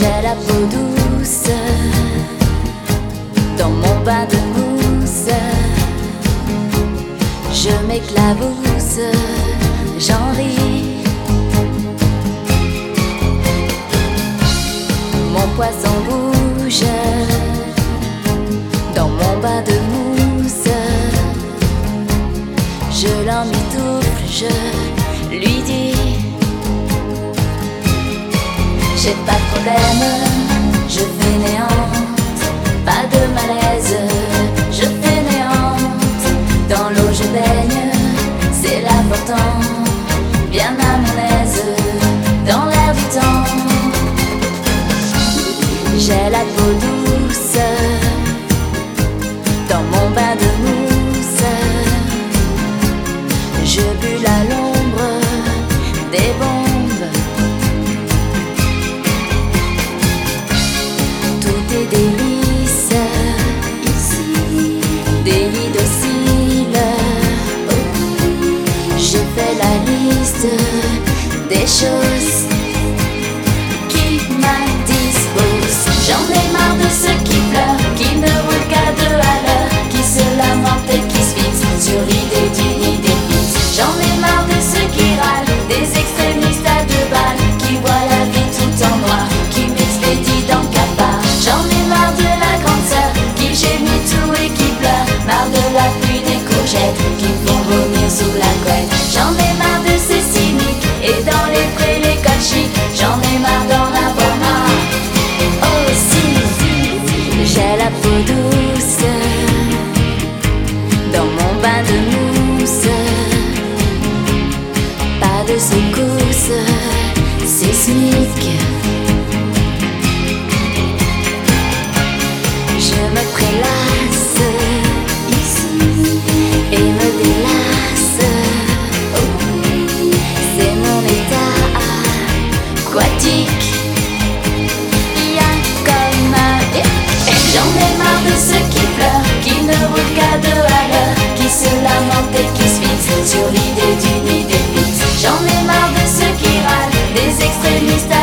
J'ai la peau douce dans mon bain de mousse. Je m'éclabousse, j'en ris. Mon poisson bouge dans mon bain de mousse. Je l'emmitoufle, je lui dis. J'ai pas de problème, je fainéante, pas de malaise, je fainéante. Dans l'eau je baigne, c'est l'important, bien à mon aise, dans l'air du temps. J'ai la peau douce, dans mon bain de mousse, je bue à l'ombre des bons. issues J'en ai marre de ceux qui râlent, des extrémistes.